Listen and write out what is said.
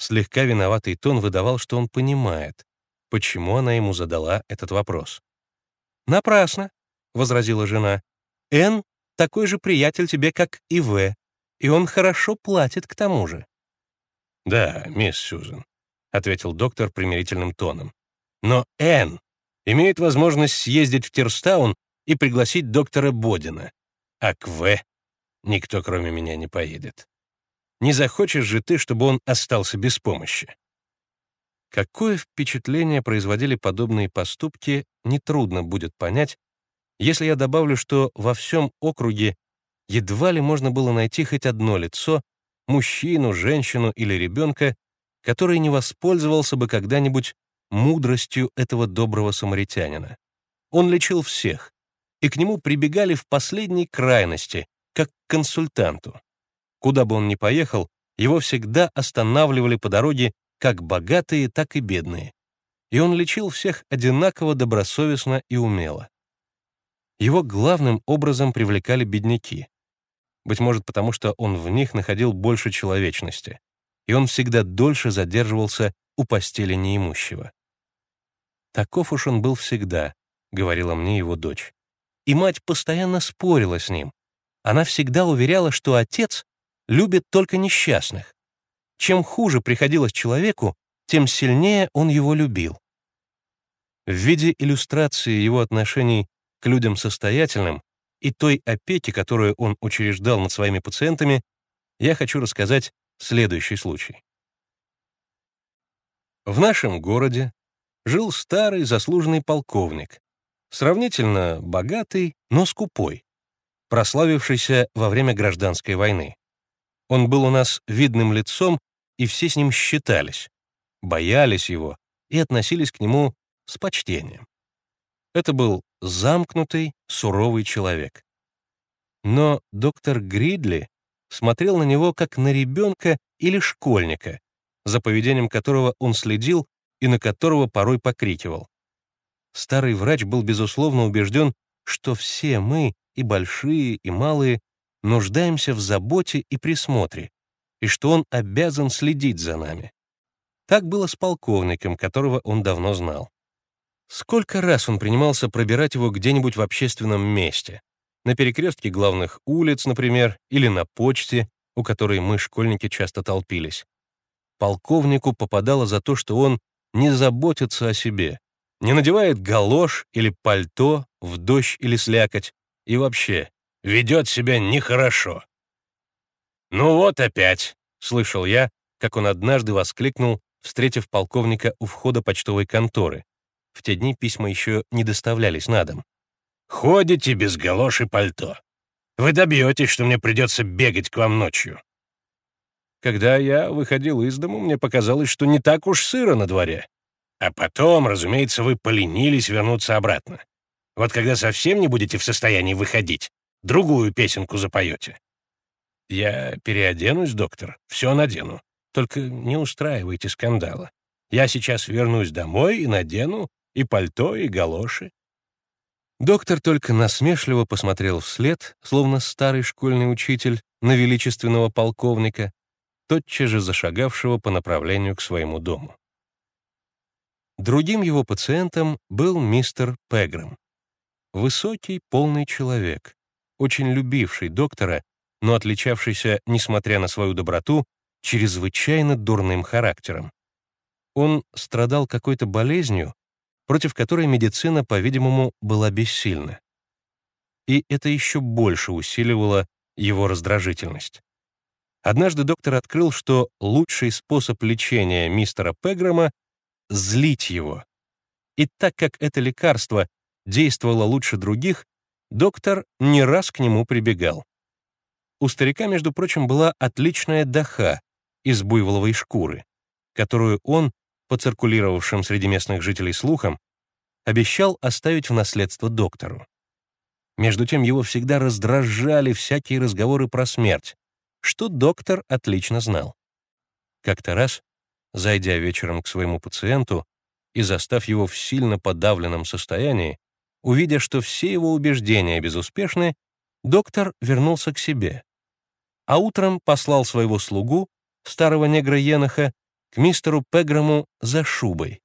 Слегка виноватый тон выдавал, что он понимает, почему она ему задала этот вопрос. «Напрасно», — возразила жена. «Н такой же приятель тебе, как и В, и он хорошо платит к тому же». «Да, мисс Сьюзен», — ответил доктор примирительным тоном. «Но Н имеет возможность съездить в Тирстаун и пригласить доктора Бодина, а к В никто, кроме меня, не поедет. Не захочешь же ты, чтобы он остался без помощи?» Какое впечатление производили подобные поступки, нетрудно будет понять, если я добавлю, что во всем округе едва ли можно было найти хоть одно лицо, мужчину, женщину или ребенка, который не воспользовался бы когда-нибудь мудростью этого доброго самаритянина. Он лечил всех, и к нему прибегали в последней крайности, как к консультанту. Куда бы он ни поехал, его всегда останавливали по дороге как богатые, так и бедные. И он лечил всех одинаково добросовестно и умело. Его главным образом привлекали бедняки. Быть может, потому что он в них находил больше человечности, и он всегда дольше задерживался у постели неимущего. «Таков уж он был всегда», — говорила мне его дочь. И мать постоянно спорила с ним. Она всегда уверяла, что отец любит только несчастных, чем хуже приходилось человеку, тем сильнее он его любил. В виде иллюстрации его отношений к людям состоятельным и той опеки, которую он учреждал над своими пациентами, я хочу рассказать следующий случай. В нашем городе жил старый заслуженный полковник, сравнительно богатый, но скупой, прославившийся во время гражданской войны. Он был у нас видным лицом и все с ним считались, боялись его и относились к нему с почтением. Это был замкнутый, суровый человек. Но доктор Гридли смотрел на него как на ребенка или школьника, за поведением которого он следил и на которого порой покрикивал. Старый врач был, безусловно, убежден, что все мы, и большие, и малые, нуждаемся в заботе и присмотре, и что он обязан следить за нами. Так было с полковником, которого он давно знал. Сколько раз он принимался пробирать его где-нибудь в общественном месте, на перекрестке главных улиц, например, или на почте, у которой мы, школьники, часто толпились. Полковнику попадало за то, что он не заботится о себе, не надевает галош или пальто в дождь или слякоть, и вообще ведет себя нехорошо. «Ну вот опять», — слышал я, как он однажды воскликнул, встретив полковника у входа почтовой конторы. В те дни письма еще не доставлялись на дом. «Ходите без галош и пальто. Вы добьетесь, что мне придется бегать к вам ночью». Когда я выходил из дому, мне показалось, что не так уж сыро на дворе. А потом, разумеется, вы поленились вернуться обратно. Вот когда совсем не будете в состоянии выходить, другую песенку запоете. «Я переоденусь, доктор, все надену. Только не устраивайте скандала. Я сейчас вернусь домой и надену и пальто, и галоши». Доктор только насмешливо посмотрел вслед, словно старый школьный учитель, на величественного полковника, тотчас же зашагавшего по направлению к своему дому. Другим его пациентом был мистер Пеграм. Высокий, полный человек, очень любивший доктора но отличавшийся, несмотря на свою доброту, чрезвычайно дурным характером. Он страдал какой-то болезнью, против которой медицина, по-видимому, была бессильна. И это еще больше усиливало его раздражительность. Однажды доктор открыл, что лучший способ лечения мистера Пеграма — злить его. И так как это лекарство действовало лучше других, доктор не раз к нему прибегал. У старика, между прочим, была отличная даха из буйволовой шкуры, которую он, по циркулировавшим среди местных жителей слухам, обещал оставить в наследство доктору. Между тем его всегда раздражали всякие разговоры про смерть, что доктор отлично знал. Как-то раз, зайдя вечером к своему пациенту и застав его в сильно подавленном состоянии, увидя, что все его убеждения безуспешны, доктор вернулся к себе а утром послал своего слугу, старого негра Еноха, к мистеру Пеграму за шубой.